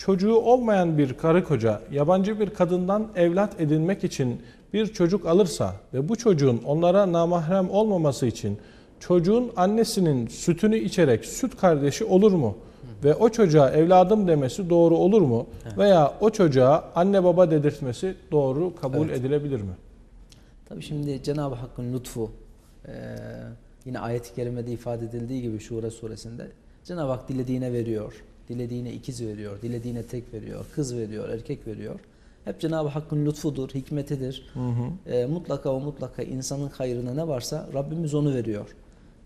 çocuğu olmayan bir karı koca yabancı bir kadından evlat edinmek için bir çocuk alırsa ve bu çocuğun onlara namahrem olmaması için çocuğun annesinin sütünü içerek süt kardeşi olur mu? Ve o çocuğa evladım demesi doğru olur mu? Veya o çocuğa anne baba dedirtmesi doğru kabul Evet. edilebilir mi? Tabii şimdi Cenab-ı Hakk'ın lütfu yine ayet-i kerimede ifade edildiği gibi Şura suresinde Cenab-ı Hak dilediğine veriyor. Dilediğine ikiz veriyor, dilediğine tek veriyor, kız veriyor, erkek veriyor. Hep Cenab-ı Hakk'ın lütfudur, hikmetidir. Eee, mutlaka o mutlaka insanın hayrına ne varsa Rabbimiz onu veriyor.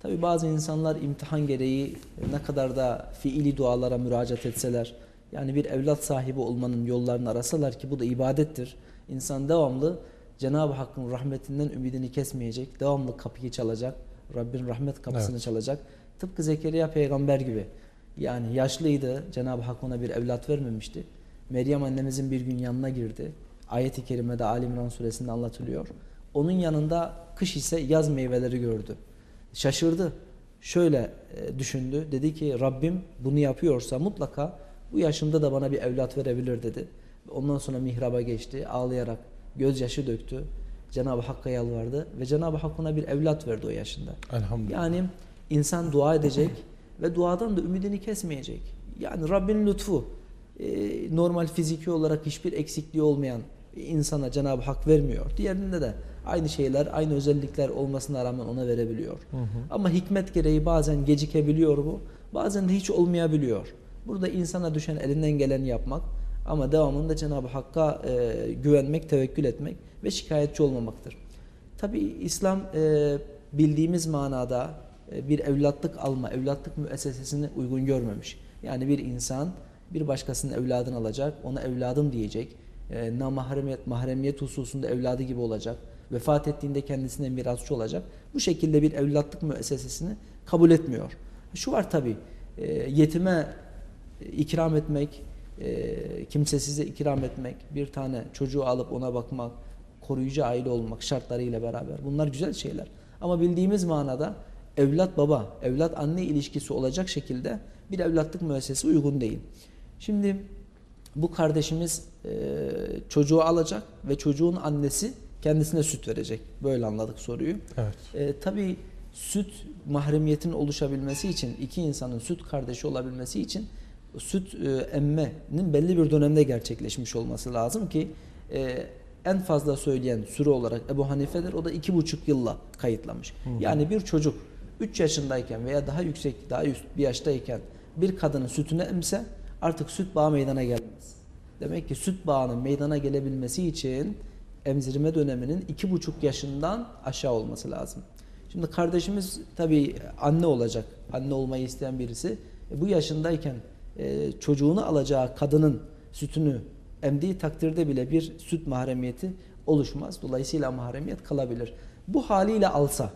Tabi bazı insanlar imtihan gereği ne kadar da fiili dualara müracaat etseler, yani bir evlat sahibi olmanın yollarını arasalar ki bu da ibadettir. İnsan devamlı Cenab-ı Hakk'ın rahmetinden ümidini kesmeyecek, devamlı kapıyı çalacak, Rabbin rahmet kapısını Evet. çalacak. Tıpkı Zekeriya peygamber gibi. Yani yaşlıydı, Cenab-ı Hak ona bir evlat vermemişti. Meryem annemizin bir gün yanına girdi. Ayet-i kerimede Ali İmran suresinde anlatılıyor. Onun yanında kış ise yaz meyveleri gördü. Şaşırdı. Şöyle e, düşündü. Dedi ki Rabbim bunu yapıyorsa mutlaka bu yaşımda da bana bir evlat verebilir dedi. Ondan sonra mihraba geçti. Ağlayarak gözyaşı döktü. Cenab-ı Hakk'a yalvardı ve Cenab-ı Hak ona bir evlat verdi o yaşında. Elhamdülillah. Yani insan dua edecek ve duadan da ümidini kesmeyecek. Yani Rabbin lütfu e, normal fiziki olarak hiçbir eksikliği olmayan insana Cenab-ı Hak vermiyor. Diğerinde de aynı şeyler, aynı özellikler olmasına rağmen ona verebiliyor. Ama hikmet gereği bazen gecikebiliyor bu, bazen de hiç olmayabiliyor. Burada insana düşen elinden geleni yapmak ama devamında Cenab-ı Hakk'a e, güvenmek, tevekkül etmek ve şikayetçi olmamaktır. Tabi İslam e, bildiğimiz manada bir evlatlık alma, evlatlık müessesesini uygun görmemiş. Yani bir insan bir başkasının evladını alacak, ona evladım diyecek, e, namahremiyet, mahremiyet hususunda evladı gibi olacak, vefat ettiğinde kendisine mirasçı olacak. Bu şekilde bir evlatlık müessesesini kabul etmiyor. Şu var tabi, e, yetime e, ikram etmek, e, kimsesize ikram etmek, bir tane çocuğu alıp ona bakmak, koruyucu aile olmak şartlarıyla beraber. Bunlar güzel şeyler. Ama bildiğimiz manada evlat baba, evlat anne ilişkisi olacak şekilde bir evlatlık müessesesi uygun değil. Şimdi bu kardeşimiz e, çocuğu alacak ve çocuğun annesi kendisine süt verecek. Böyle anladık soruyu. Evet. E, tabii süt mahremiyetin oluşabilmesi için iki insanın süt kardeşi olabilmesi için süt e, emmenin belli bir dönemde gerçekleşmiş olması lazım ki e, en fazla söyleyen süre olarak Ebu Hanife'dir. O da iki buçuk yılla kayıtlamış. Yani bir çocuk 3 yaşındayken veya daha yüksek, daha üst bir yaştayken bir kadının sütünü emse artık süt bağı meydana gelmez. Demek ki süt bağının meydana gelebilmesi için emzirme döneminin iki buçuk yaşından aşağı olması lazım. Şimdi kardeşimiz tabii anne olacak. Anne olmayı isteyen birisi. E, bu yaşındayken e, çocuğunu alacağı kadının sütünü emdiği takdirde bile bir süt mahremiyeti oluşmaz. Dolayısıyla mahremiyet kalabilir. Bu haliyle alsa,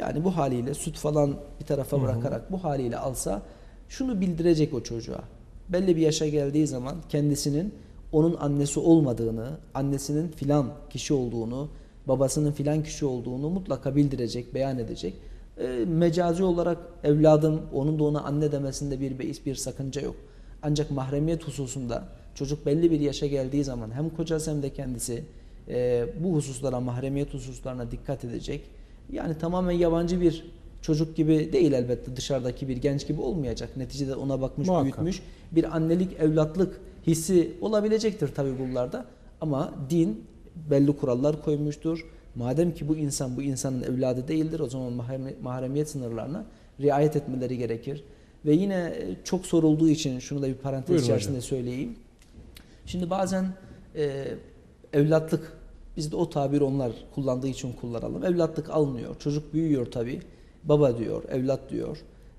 yani bu haliyle süt falan bir tarafa bırakarak bu haliyle alsa şunu bildirecek o çocuğa. Belli bir yaşa geldiği zaman kendisinin onun annesi olmadığını, annesinin filan kişi olduğunu, babasının filan kişi olduğunu mutlaka bildirecek, beyan edecek. E, mecazi olarak evladım, onun da ona anne demesinde bir beis, bir sakınca yok. Ancak mahremiyet hususunda çocuk belli bir yaşa geldiği zaman hem kocası hem de kendisi e, bu hususlara, mahremiyet hususlarına dikkat edecek. Yani tamamen yabancı bir çocuk gibi değil elbette dışarıdaki bir genç gibi olmayacak. Neticede ona bakmış, Muhakkak. büyütmüş. Bir annelik, evlatlık hissi olabilecektir tabii bunlarda. Ama din belli kurallar koymuştur. Madem ki bu insan bu insanın evladı değildir o zaman mahremi- mahremiyet sınırlarına riayet etmeleri gerekir. Ve yine e, çok sorulduğu için şunu da bir parantez Buyurun içerisinde hocam. söyleyeyim. Şimdi bazen e, evlatlık biz de o tabir onlar kullandığı için kullanalım. Evlatlık almıyor. Çocuk büyüyor tabii. Baba diyor, evlat diyor.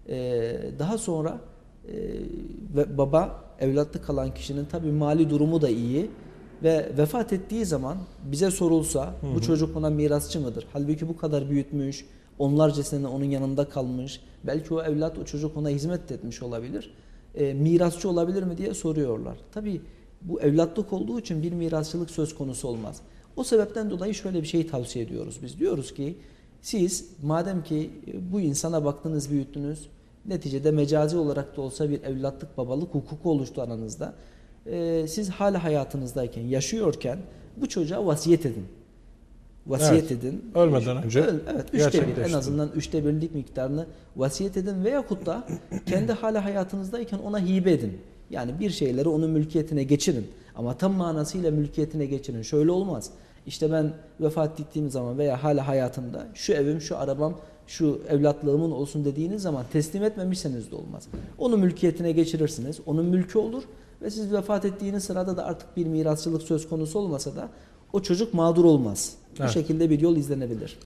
E, daha sonra e, ve baba evlatlık kalan kişinin tabii mali durumu da iyi ve vefat ettiği zaman bize sorulsa bu çocuk ona mirasçı mıdır? Halbuki bu kadar büyütmüş, onlarca sene onun yanında kalmış. Belki o evlat o çocuk ona hizmet etmiş olabilir. E, mirasçı olabilir mi diye soruyorlar. Tabii bu evlatlık olduğu için bir mirasçılık söz konusu olmaz. O sebepten dolayı şöyle bir şey tavsiye ediyoruz biz. Diyoruz ki siz madem ki bu insana baktınız büyüttünüz neticede mecazi olarak da olsa bir evlatlık babalık hukuku oluştu aranızda. e, siz hala hayatınızdayken, yaşıyorken bu çocuğa vasiyet edin. Vasiyet edin. Ölmeden önce Öl- evet, üçte bir en azından üçte birlik miktarını vasiyet edin veyahut da kendi hala hayatınızdayken ona hibe edin. Yani bir şeyleri onun mülkiyetine geçirin. Ama tam manasıyla mülkiyetine geçirin. Şöyle olmaz. İşte ben vefat ettiğim zaman veya hala hayatımda şu evim, şu arabam, şu evlatlığımın olsun dediğiniz zaman teslim etmemişseniz de olmaz. Onu mülkiyetine geçirirsiniz. Onun mülkü olur ve siz vefat ettiğiniz sırada da artık bir mirasçılık söz konusu olmasa da o çocuk mağdur olmaz. Bu Evet. şekilde bir yol izlenebilir.